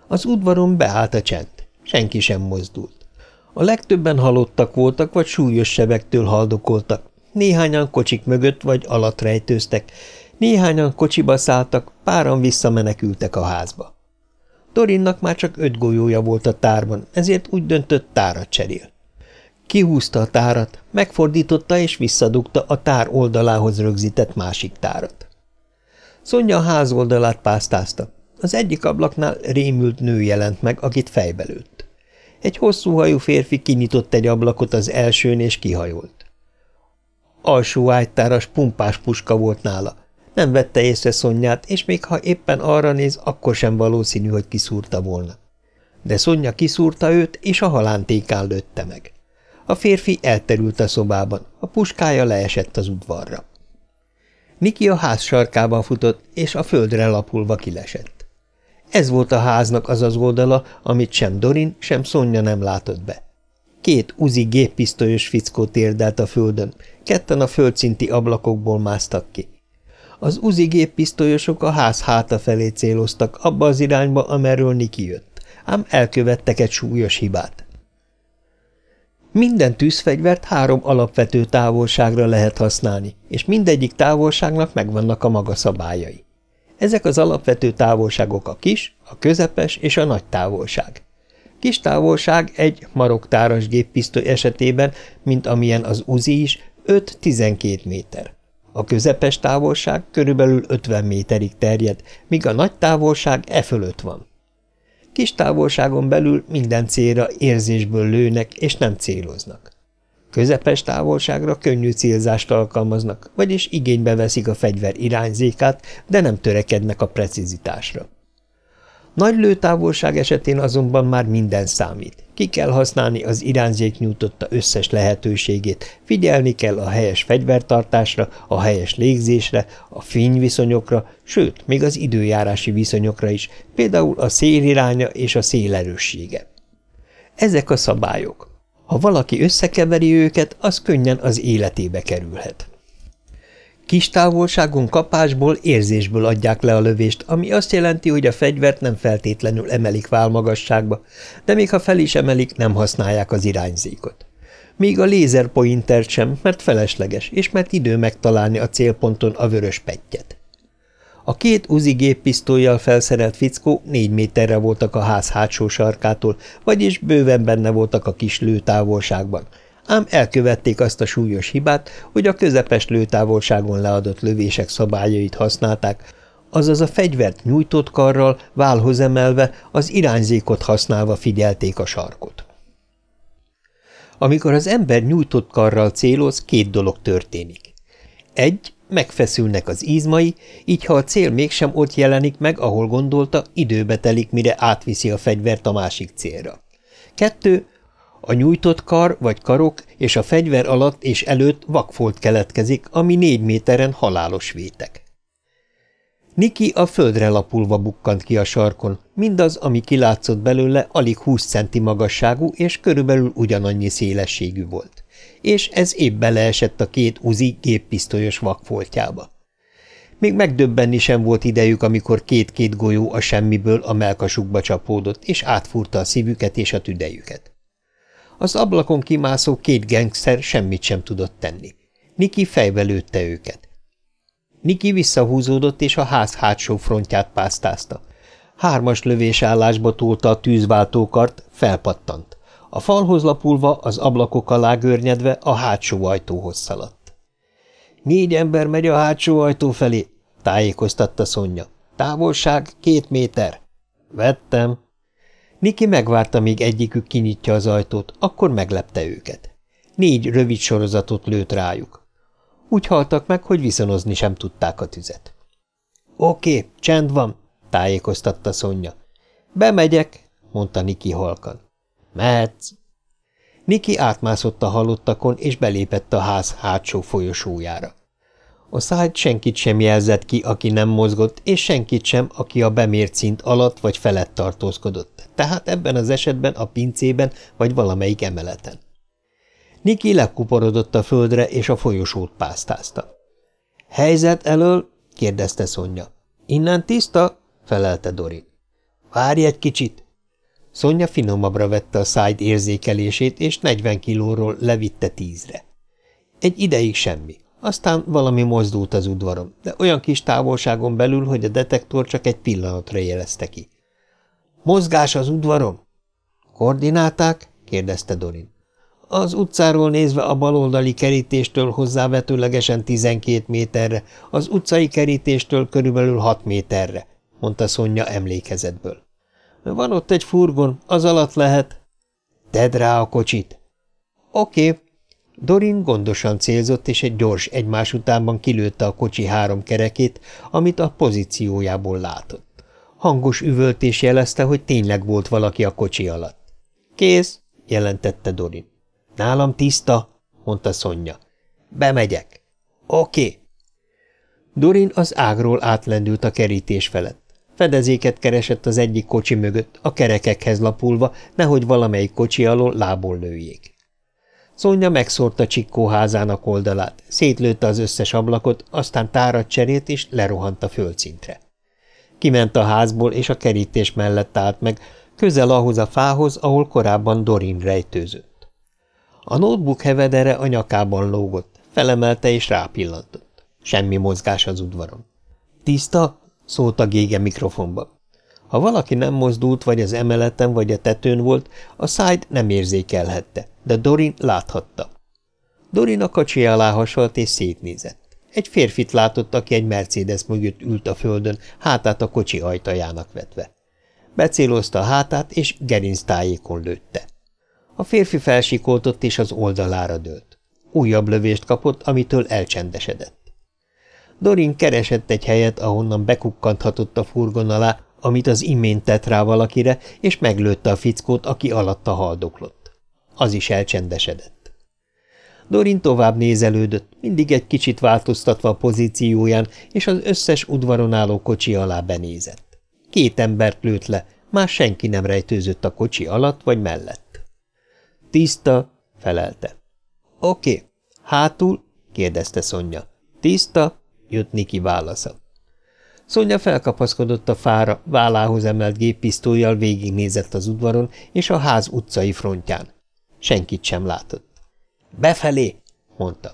Az udvaron beállt a csend. Senki sem mozdult. A legtöbben halottak voltak, vagy súlyos sebektől haldokoltak. Néhányan kocsik mögött vagy alatt rejtőztek, néhányan kocsiba szálltak, páran visszamenekültek a házba. Dorinnak már csak öt golyója volt a tárban, ezért úgy döntött tárat cserél. Kihúzta a tárat, megfordította és visszadugta a tár oldalához rögzített másik tárat. Szonya a ház oldalát pásztázta. Az egyik ablaknál rémült nő jelent meg, akit fejbelőtt. Egy hosszú hajú férfi kinyitott egy ablakot az elsőn és kihajolt. Alsó ágytáras pumpás puska volt nála. Nem vette észre Szonyát, és még ha éppen arra néz, akkor sem valószínű, hogy kiszúrta volna. De Szonya kiszúrta őt, és a halántékán lőtte meg. A férfi elterült a szobában, a puskája leesett az udvarra. Niki a ház sarkában futott, és a földre lapulva kilesett. Ez volt a háznak az az oldala, amit sem Dorin, sem Szonya nem látott be. Két uzi géppisztolyos fickó térdelt a földön, ketten a földszinti ablakokból másztak ki. Az uzi géppisztolyosok a ház háta felé céloztak, abba az irányba, amerről Niki jött, ám elkövettek egy súlyos hibát. Minden tűzfegyvert három alapvető távolságra lehet használni, és mindegyik távolságnak megvannak a maga szabályai. Ezek az alapvető távolságok a kis, a közepes és a nagy távolság. Kis távolság egy maroktáras géppisztoly esetében, mint amilyen az uzi is, 5-12 méter. A közepes távolság körülbelül 50 méterig terjed, míg a nagy távolság e fölött van. Kis távolságon belül minden célra érzésből lőnek, és nem céloznak. Közepes távolságra könnyű célzást alkalmaznak, vagyis igénybe veszik a fegyver irányzékát, de nem törekednek a precizitásra. Nagy lőtávolság esetén azonban már minden számít. Ki kell használni az irányzék nyújtotta összes lehetőségét, figyelni kell a helyes fegyvertartásra, a helyes légzésre, a fényviszonyokra, sőt, még az időjárási viszonyokra is, például a széliránya és a szélerőssége. Ezek a szabályok. Ha valaki összekeveri őket, az könnyen az életébe kerülhet. Kis távolságon kapásból, érzésből adják le a lövést, ami azt jelenti, hogy a fegyvert nem feltétlenül emelik válmagasságba, de még ha fel is emelik, nem használják az irányzékot. Míg a lézerpointert sem, mert felesleges, és mert idő megtalálni a célponton a vörös pettyet. A két uzi géppisztolyjal felszerelt fickó négy méterre voltak a ház hátsó sarkától, vagyis bőven benne voltak a kis lőtávolságban, ám elkövették azt a súlyos hibát, hogy a közepes lőtávolságon leadott lövések szabályait használták, azaz a fegyvert nyújtott karral, válhoz emelve, az irányzékot használva figyelték a sarkot. Amikor az ember nyújtott karral céloz, két dolog történik. Egy, megfeszülnek az izmai, így ha a cél mégsem ott jelenik meg, ahol gondolta, időbe telik, mire átviszi a fegyvert a másik célra. Kettő, a nyújtott kar vagy karok és a fegyver alatt és előtt vakfolt keletkezik, ami négy méteren halálos vétek. Niki a földre lapulva bukkant ki a sarkon, mindaz, ami kilátszott belőle, alig 20 centi magasságú és körülbelül ugyanannyi szélességű volt, és ez épp beleesett a két uzi géppisztolyos vakfoltjába. Még megdöbbenni sem volt idejük, amikor két-két golyó a semmiből a melkasukba csapódott, és átfúrta a szívüket és a tüdejüket. Az ablakon kimászó két gengszer semmit sem tudott tenni. Niki fejbe lőtte őket. Niki visszahúzódott, és a ház hátsó frontját pásztázta. Hármas lövésállásba tolta a tűzváltókart, felpattant. A falhoz lapulva, az ablakok alá görnyedve a hátsó ajtóhoz szaladt. Négy ember megy a hátsó ajtó felé, tájékoztatta Szonya. Távolság két méter. Vettem, Niki megvárta, míg egyikük kinyitja az ajtót, akkor meglepte őket. Négy rövid sorozatot lőtt rájuk. Úgy haltak meg, hogy viszonozni sem tudták a tüzet. Oké, csend van, tájékoztatta Szonya. Bemegyek, mondta Niki halkan. Mehetsz. Niki átmászott a halottakon, és belépett a ház hátsó folyosójára. A szájt senkit sem jelzett ki, aki nem mozgott, és senkit sem, aki a bemért szint alatt vagy felett tartózkodott, tehát ebben az esetben a pincében vagy valamelyik emeleten. Niki lekuporodott a földre, és a folyosót pásztázta. – Helyzet elől? – kérdezte Szonya. – Innen tiszta? – felelte Dorin. – Várj egy kicsit! Szonya finomabbra vette a szájd érzékelését, és 40 kilóról levitte tízre. Egy ideig semmi. Aztán valami mozdult az udvaron, de olyan kis távolságon belül, hogy a detektor csak egy pillanatra jelezte ki. – Mozgás az udvaron? – Koordináták? – kérdezte Dorin. – Az utcáról nézve a baloldali kerítéstől hozzávetőlegesen 12 méterre, az utcai kerítéstől körülbelül 6 méterre – mondta Szonya emlékezetből. – Van ott egy furgon, az alatt lehet. – Tedd rá a kocsit! – Oké. Dorin gondosan célzott, és egy gyors egymás utánban kilőtte a kocsi három kerekét, amit a pozíciójából látott. Hangos üvöltés jelezte, hogy tényleg volt valaki a kocsi alatt. – Kész! – jelentette Dorin. – Nálam tiszta! – mondta Szonya. – Bemegyek. – Oké! Dorin az ágról átlendült a kerítés felett. Fedezéket keresett az egyik kocsi mögött, a kerekekhez lapulva, nehogy valamelyik kocsi alól lából lőjék. Szonya megszórta csikkóházának oldalát, szétlőtte az összes ablakot, aztán tárat cserélt és lerohant a földszintre. Kiment a házból, és a kerítés mellett állt meg, közel ahhoz a fához, ahol korábban Dorin rejtőzött. A notebook hevedere a nyakában lógott, felemelte és rápillantott. Semmi mozgás az udvaron. – Tiszta? – szólt a gége mikrofonba. Ha valaki nem mozdult, vagy az emeleten, vagy a tetőn volt, a szájt nem érzékelhette, de Dorin láthatta. Dorin a kacsi alá hasalt és szétnézett. Egy férfit látott, aki egy Mercedes mögött ült a földön, hátát a kocsi ajtajának vetve. Becélozta a hátát, és gerinc tájékon lőtte. A férfi felsikoltott, és az oldalára dőlt. Újabb lövést kapott, amitől elcsendesedett. Dorin keresett egy helyet, ahonnan bekukkanthatott a furgon alá, amit az imént tett rá valakire, és meglőtte a fickót, aki alatta haldoklott. Az is elcsendesedett. Dorin tovább nézelődött, mindig egy kicsit változtatva a pozícióján, és az összes udvaron álló kocsi alá benézett. Két embert lőtt le, már senki nem rejtőzött a kocsi alatt vagy mellett. Tiszta, felelte. Oké, hátul? kérdezte Szonya. Tiszta? jött Niki válasza. Szonya felkapaszkodott a fára, vállához emelt géppisztolyjal végignézett az udvaron és a ház utcai frontján. Senkit sem látott. – Befelé! – mondta.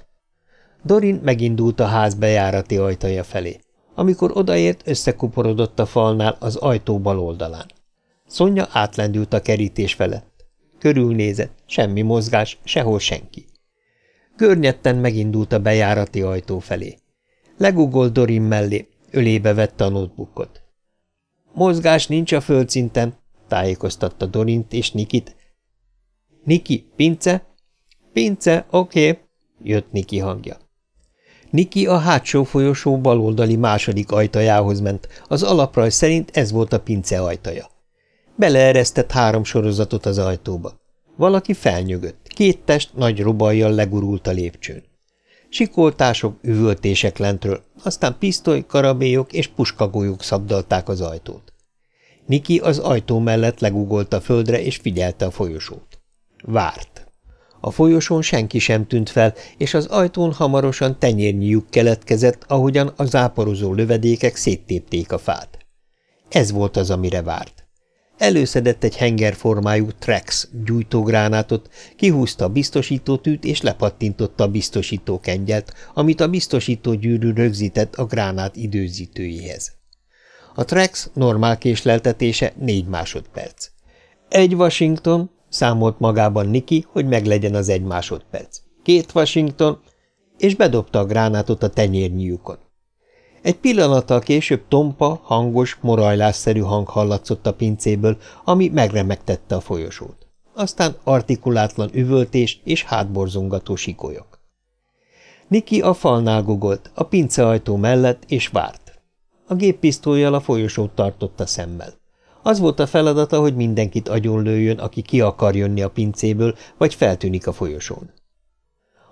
Dorin megindult a ház bejárati ajtaja felé. Amikor odaért, összekuporodott a falnál az ajtó bal oldalán. Szonya átlendült a kerítés felett. Körülnézett, semmi mozgás, sehol senki. Környetten megindult a bejárati ajtó felé. Legugolt Dorin mellé, Ölébe vette a notebookot. Mozgás nincs a földszinten, tájékoztatta Dorint és Nikit. Niki, pince? Pince, oké, okay. jött Niki hangja. Niki a hátsó folyosó baloldali második ajtajához ment, az alaprajz szerint ez volt a pince ajtaja. Beleeresztett három sorozatot az ajtóba. Valaki felnyögött, két test nagy robajjal legurult a lépcsőn. Sikoltások, üvöltések lentről, aztán pisztoly, karabélyok és puskagolyók szabdalták az ajtót. Niki az ajtó mellett legugolt a földre, és figyelte a folyosót. Várt. A folyosón senki sem tűnt fel, és az ajtón hamarosan tenyérnyi lyuk keletkezett, ahogyan a záporozó lövedékek széttépték a fát. Ez volt az, amire várt. Előszedett egy hengerformájú Trex gyújtógránátot, kihúzta a biztosítótűt és lepattintotta a biztosítókengyelt, amit a biztosító gyűrű rögzített a gránát időzítőjéhez. A Trex normál késleltetése négy másodperc. Egy Washington, számolt magában Niki, hogy meglegyen az egy másodperc. Két Washington, és bedobta a gránátot a tenyérnyi lyukon. Egy pillanattal később tompa, hangos, morajlásszerű hang hallatszott a pincéből, ami megremegtette a folyosót. Aztán artikulátlan üvöltés és hátborzongató sikolyok. Niki a falnál gugolt, a pinceajtó mellett, és várt. A géppisztolyjal a folyosót tartotta szemmel. Az volt a feladata, hogy mindenkit agyonlőjön, aki ki akar jönni a pincéből, vagy feltűnik a folyosón.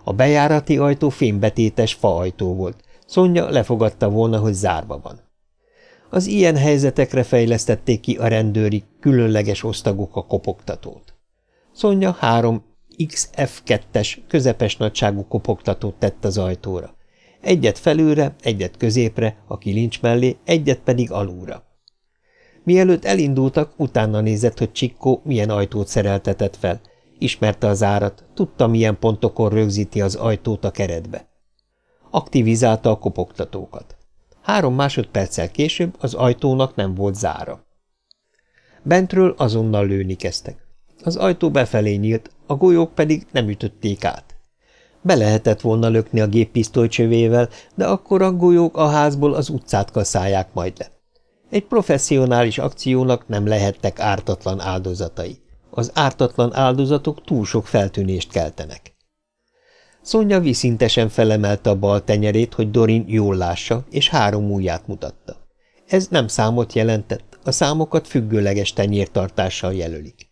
A bejárati ajtó fémbetétes faajtó volt, Szonya lefogadta volna, hogy zárva van. Az ilyen helyzetekre fejlesztették ki a rendőri különleges osztagok a kopogtatót. Szonya három XF2-es közepes nagyságú kopogtatót tett az ajtóra. Egyet felőre, egyet középre, a kilincs mellé, egyet pedig alulra. Mielőtt elindultak, utána nézett, hogy Csikkó milyen ajtót szereltetett fel. Ismerte az árat, tudta, milyen pontokon rögzíti az ajtót a keretbe. Aktivizálta a kopogtatókat. Három másodperccel később az ajtónak nem volt zára. Bentről azonnal lőni kezdtek. Az ajtó befelé nyílt, a golyók pedig nem ütötték át. Be lehetett volna lökni a géppisztoly csövével, de akkor a golyók a házból az utcát kaszálják majd le. Egy professzionális akciónak nem lehettek ártatlan áldozatai. Az ártatlan áldozatok túl sok feltűnést keltenek. Szonya viszintesen felemelte a bal tenyerét, hogy Dorin jól lássa, és három ujját mutatta. Ez nem számot jelentett, a számokat függőleges tenyértartással jelölik.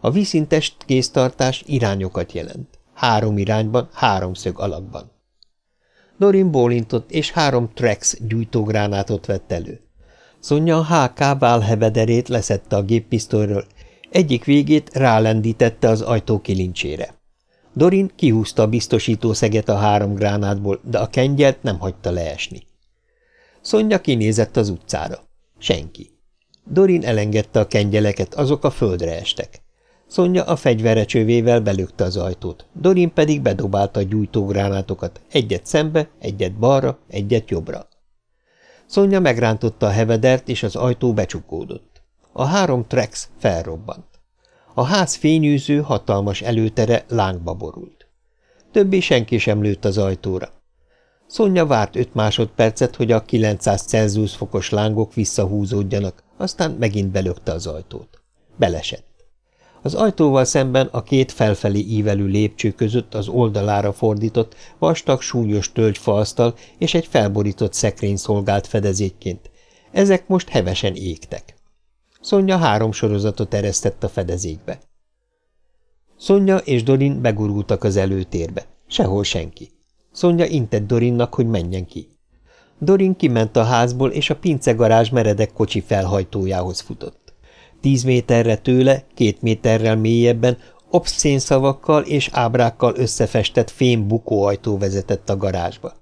A viszintes kéztartás irányokat jelent. Három irányban, háromszög alakban. Dorin bólintott, és három Trex gyújtógránátot vett elő. Szonya a HK válhebederét leszette a géppisztolyról, egyik végét rálendítette az ajtó kilincsére. Dorin kihúzta a biztosító szeget a három gránátból, de a kengyelt nem hagyta leesni. Szonya kinézett az utcára. Senki. Dorin elengedte a kengyeleket, azok a földre estek. Szonya a fegyvere csövével belökte az ajtót, Dorin pedig bedobálta a gyújtógránátokat, egyet szembe, egyet balra, egyet jobbra. Szonya megrántotta a hevedert, és az ajtó becsukódott. A három trex felrobbant. A ház fényűző, hatalmas előtere lángba borult. Többé senki sem lőtt az ajtóra. Szonya várt öt másodpercet, hogy a 900 Celsius fokos lángok visszahúzódjanak, aztán megint belökte az ajtót. Belesett. Az ajtóval szemben a két felfelé ívelő lépcső között az oldalára fordított, vastag, súlyos tölgyfaasztal és egy felborított szekrény szolgált fedezékként. Ezek most hevesen égtek. Szonya három sorozatot eresztett a fedezékbe. Szonya és Dorin begurultak az előtérbe. Sehol senki. Szonya intett Dorinnak, hogy menjen ki. Dorin kiment a házból, és a pincegarázs meredek kocsi felhajtójához futott. Tíz méterre tőle, két méterrel mélyebben, obszcén szavakkal és ábrákkal összefestett fém bukóajtó vezetett a garázsba.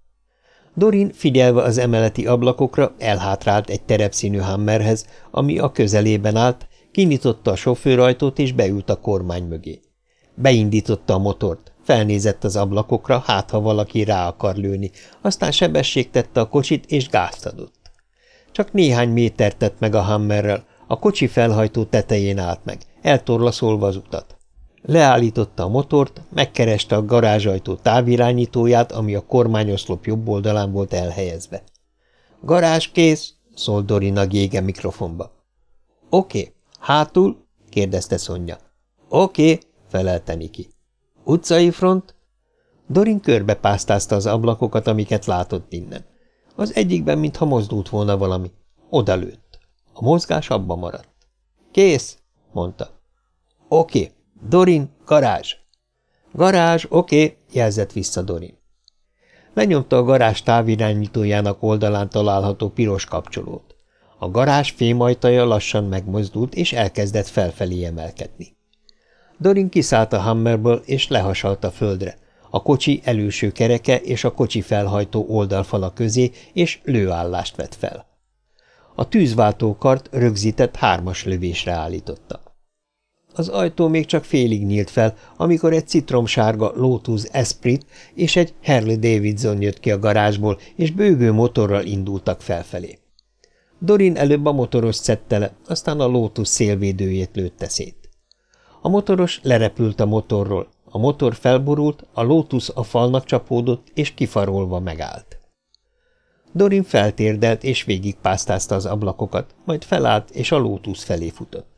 Dorin figyelve az emeleti ablakokra elhátrált egy terepszínű hammerhez, ami a közelében állt, kinyitotta a sofőrajtót és beült a kormány mögé. Beindította a motort, felnézett az ablakokra, hát ha valaki rá akar lőni, aztán sebességtette a kocsit és gázt adott. Csak néhány méter tett meg a hammerrel, a kocsi felhajtó tetején állt meg, eltorlaszolva az utat. Leállította a motort, megkereste a garázsajtó távirányítóját, ami a kormányoszlop jobb oldalán volt elhelyezve. – Garázs kész! – szólt Dorina gége mikrofonba. – Oké. Hátul? – kérdezte Szonya. – Oké felelte Niki. – Utcai front? Dorin körbepásztázta az ablakokat, amiket látott innen. Az egyikben, mintha mozdult volna valami. Oda lőtt. A mozgás abba maradt. Kész, mondta. Oké, Dorin, garázs. Garázs, oké, jelzett vissza Dorin. Lenyomta a garázs távirányítójának oldalán található piros kapcsolót. A garázs fémajtaja lassan megmozdult, és elkezdett felfelé emelkedni. Dorin kiszállt a hammerből, és lehasalt a földre, a kocsi előső kereke és a kocsi felhajtó oldalfala közé, és lőállást vett fel. A tűzváltó kart rögzített hármas lövésre állította. Az ajtó még csak félig nyílt fel, amikor egy citromsárga Lotus Esprit és egy Harley Davidson jött ki a garázsból, és bőgő motorral indultak felfelé. Dorin előbb a motoros szedte le, aztán a Lotus szélvédőjét lőtte szét. A motoros lerepült a motorról, a motor felborult, a Lotus a falnak csapódott, és kifarolva megállt. Dorin feltérdelt és végigpásztázta az ablakokat, majd felállt és a lótusz felé futott.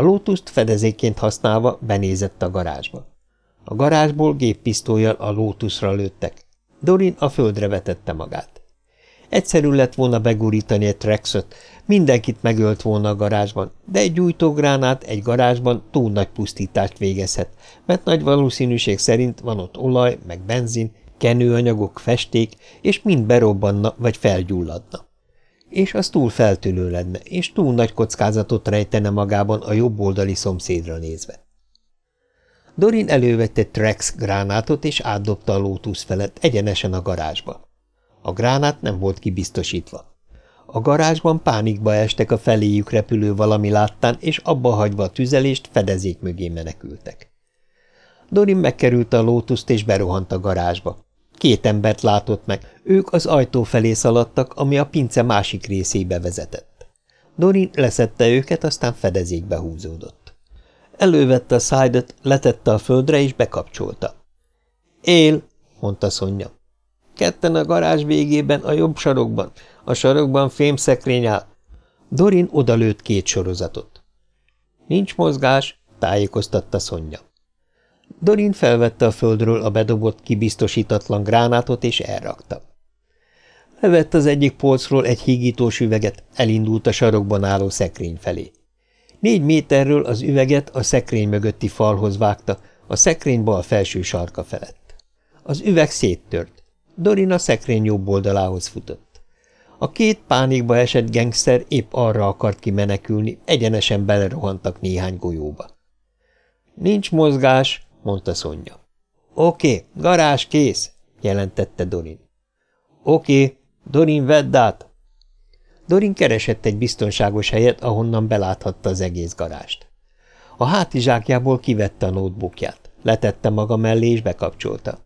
A lótuszt fedezékként használva benézett a garázsba. A garázsból géppisztolyjal a lótuszra lőttek. Dorin a földre vetette magát. Egyszerű lett volna begurítani egy trexot, mindenkit megölt volna a garázsban, de egy gyújtógránát egy garázsban túl nagy pusztítást végezhet, mert nagy valószínűség szerint van ott olaj, meg benzin, kenőanyagok, festék, és mind berobbanna vagy felgyulladna. És az túl feltűnő lenne, és túl nagy kockázatot rejtene magában a jobb oldali szomszédra nézve. Dorin elővette Trex gránátot, és átdobta a lótusz felett egyenesen a garázsba. A gránát nem volt kibiztosítva. A garázsban pánikba estek a feléjük repülő valami láttán, és abba hagyva a tüzelést fedezék mögé menekültek. Dorin megkerült a lótuszt, és berohant a garázsba. Két embert látott meg, ők az ajtó felé szaladtak, ami a pince másik részébe vezetett. Dorin leszette őket, aztán fedezékbe húzódott. Elővette a szájdat, letette a földre, és bekapcsolta. – Él! – mondta Szonya. – Ketten a garázs végében, a jobb sarokban. A sarokban fémszekrény áll. Dorin odalőtt két sorozatot. – Nincs mozgás – tájékoztatta Szonya. Dorin felvette a földről a bedobott, kibiztosítatlan gránátot, és elrakta. Levett az egyik polcról egy hígítós üveget, elindult a sarokban álló szekrény felé. Négy méterről az üveget a szekrény mögötti falhoz vágta, a szekrény bal felső sarka felett. Az üveg széttört. Dorin a szekrény jobb oldalához futott. A két pánikba esett gengszter épp arra akart kimenekülni, egyenesen belerohantak néhány golyóba. – Nincs mozgás, mondta Szonya. Oké, garázs kész, jelentette Dorin. Oké, Dorin vedd át. Dorin keresett egy biztonságos helyet, ahonnan beláthatta az egész garást. A hátizsákjából kivette a notebookját, letette maga mellé és bekapcsolta.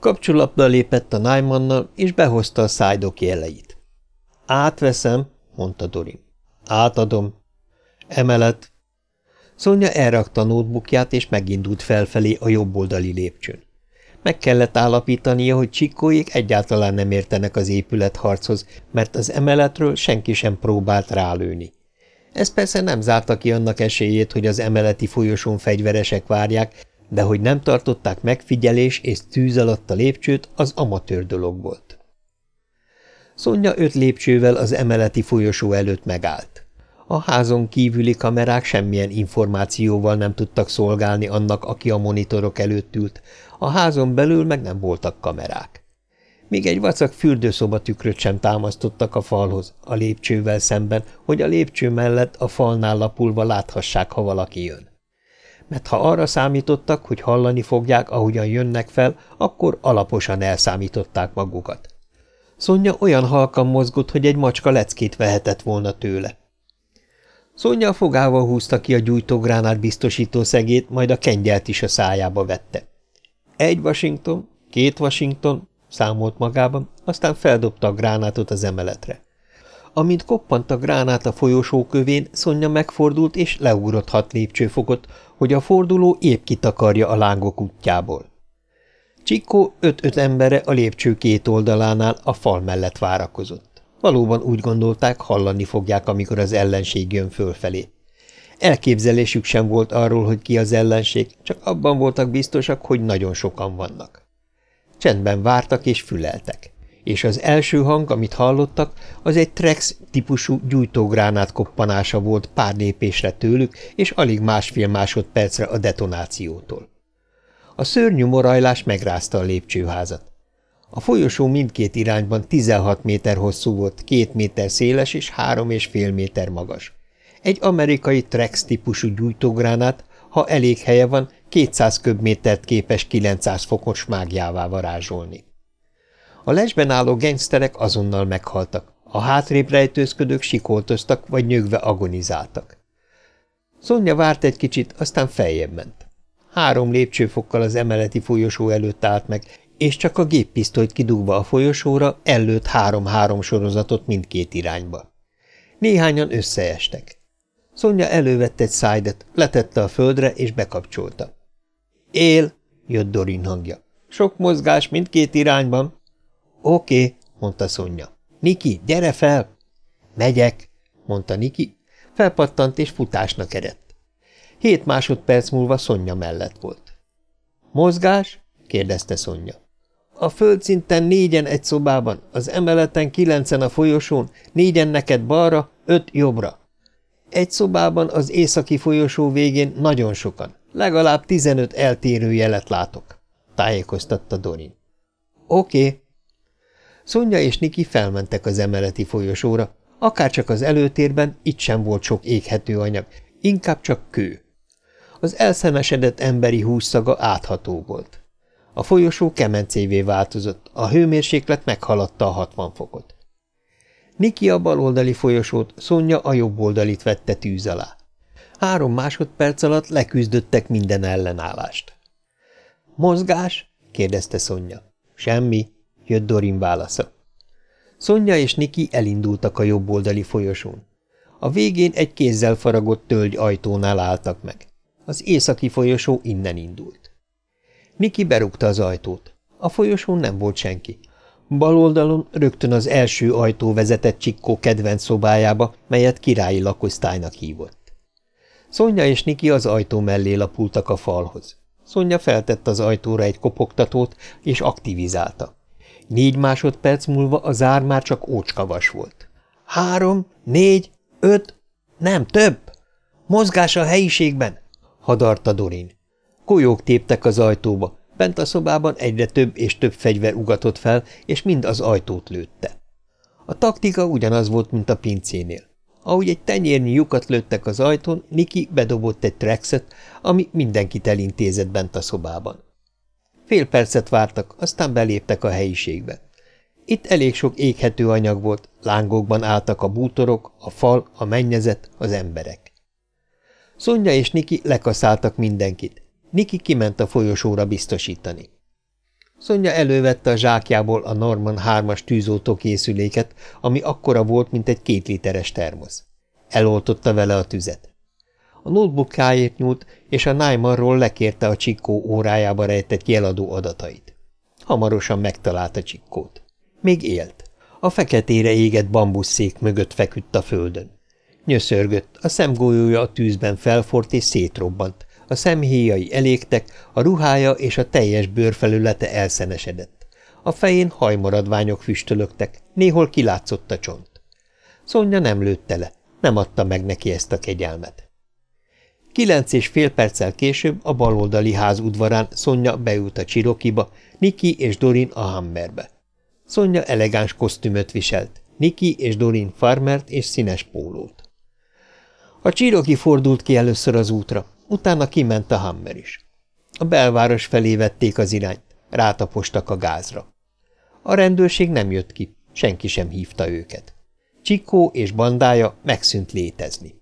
Kapcsolatba lépett a Nymannal, és behozta a szájdok jeleit. Átveszem, mondta Dorin. Átadom. Emelet, Szonya elrakta notebookját, és megindult felfelé a jobboldali lépcsőn. Meg kellett állapítania, hogy csikkóik egyáltalán nem értenek az épületharchoz, mert az emeletről senki sem próbált rálőni. Ez persze nem zárta ki annak esélyét, hogy az emeleti folyosón fegyveresek várják, de hogy nem tartották megfigyelés és tűz alatt a lépcsőt, az amatőr dolog volt. Szonya öt lépcsővel az emeleti folyosó előtt megállt. A házon kívüli kamerák semmilyen információval nem tudtak szolgálni annak, aki a monitorok előtt ült, a házon belül meg nem voltak kamerák. Még egy vacak fürdőszoba tükröt sem támasztottak a falhoz, a lépcsővel szemben, hogy a lépcső mellett a falnál lapulva láthassák, ha valaki jön. Mert ha arra számítottak, hogy hallani fogják, ahogyan jönnek fel, akkor alaposan elszámították magukat. Szonya olyan halkan mozgott, hogy egy macska leckét vehetett volna tőle. Szonya fogával húzta ki a gyújtógránát biztosító szegét, majd a kengyelt is a szájába vette. Egy Washington, két Washington, számolt magában, aztán feldobta a gránátot az emeletre. Amint koppant a gránát a folyosó kövén, Szonya megfordult és leugrott hat lépcsőfokot, hogy a forduló épp kitakarja a lángok útjából. Csikó öt-öt embere a lépcső két oldalánál a fal mellett várakozott. Valóban úgy gondolták, hallani fogják, amikor az ellenség jön fölfelé. Elképzelésük sem volt arról, hogy ki az ellenség, csak abban voltak biztosak, hogy nagyon sokan vannak. Csendben vártak és füleltek, és az első hang, amit hallottak, az egy Trex típusú gyújtógránát koppanása volt pár lépésre tőlük, és alig másfél másodpercre a detonációtól. A szörnyű morajlás megrázta a lépcsőházat. A folyosó mindkét irányban 16 méter hosszú volt, két méter széles és három és fél méter magas. Egy amerikai Trex típusú gyújtógránát, ha elég helye van, 200 köbmétert képes 900 fokos mágjává varázsolni. A lesben álló gengszterek azonnal meghaltak, a hátrébb rejtőzködők sikoltoztak vagy nyögve agonizáltak. Szonya várt egy kicsit, aztán feljebb ment. Három lépcsőfokkal az emeleti folyosó előtt állt meg, és csak a géppisztolyt kidugva a folyosóra ellőtt három-három sorozatot mindkét irányba. Néhányan összeestek. Szonya elővette egy szájdet, letette a földre és bekapcsolta. Él, jött Dorin hangja. Sok mozgás mindkét irányban. Oké, mondta Szonya. Niki, gyere fel! Megyek, mondta Niki. Felpattant és futásnak eredt. Hét másodperc múlva Szonya mellett volt. Mozgás? kérdezte Szonya. A földszinten négyen egy szobában, az emeleten kilencen a folyosón, négyen neked balra, öt jobbra. Egy szobában az északi folyosó végén nagyon sokan, legalább tizenöt eltérő jelet látok, tájékoztatta Dorin. Oké. Okay. Szonya és Niki felmentek az emeleti folyosóra, akárcsak az előtérben, itt sem volt sok éghető anyag, inkább csak kő. Az elszemesedett emberi hússzaga átható volt. A folyosó kemencévé változott, a hőmérséklet meghaladta a 60 fokot. Niki a baloldali folyosót, Szonya a jobboldalit vette tűz alá. Három másodperc alatt leküzdöttek minden ellenállást. – Mozgás? – kérdezte Szonya. – Semmi – jött Dorin válasza. Szonya és Niki elindultak a jobboldali folyosón. A végén egy kézzel faragott tölgy ajtónál álltak meg. Az északi folyosó innen indult. Niki berúgta az ajtót. A folyosón nem volt senki. Bal oldalon rögtön az első ajtó vezetett Csikkó kedvenc szobájába, melyet királyi lakosztálynak hívott. Szonya és Niki az ajtó mellé lapultak a falhoz. Szonya feltett az ajtóra egy kopogtatót, és aktivizálta. Négy másodperc múlva a zár már csak ócskavas volt. Három, négy, öt, nem, több! Mozgás a helyiségben! hadarta Dorin. Kolyók téptek az ajtóba, bent a szobában egyre több és több fegyver ugatott fel, és mind az ajtót lőtte. A taktika ugyanaz volt, mint a pincénél. Ahogy egy tenyérnyi lyukat lőttek az ajtón, Niki bedobott egy trexet, ami mindenkit elintézett bent a szobában. Fél percet vártak, aztán beléptek a helyiségbe. Itt elég sok éghető anyag volt, lángokban álltak a bútorok, a fal, a mennyezet, az emberek. Szonya és Niki lekaszáltak mindenkit. Niki kiment a folyosóra biztosítani. Szonya elővette a zsákjából a Norman hármas tűzoltó készüléket, ami akkora volt, mint egy két literes termosz. Eloltotta vele a tüzet. A notebookáért nyúlt, és a Naimarról lekérte a csikkó órájába rejtett jeladó adatait. Hamarosan megtalálta csikkót. Még élt. A feketére égett bambuszszék mögött feküdt a földön. Nyöszörgött, a szemgolyója a tűzben felfort és szétrobbant, a szemhéjai elégtek, a ruhája és a teljes bőrfelülete elszenesedett. A fején hajmaradványok füstölögtek, néhol kilátszott a csont. Szonya nem lőtte le, nem adta meg neki ezt a kegyelmet. Kilenc és fél perccel később a baloldali ház udvarán Szonya beült a csirokiba, Niki és Dorin a hammerbe. Szonya elegáns kosztümöt viselt, Niki és Dorin farmert és színes pólót. A csiroki fordult ki először az útra, utána kiment a hammer is. A belváros felé vették az irányt, rátapostak a gázra. A rendőrség nem jött ki, senki sem hívta őket. Csikó és bandája megszűnt létezni.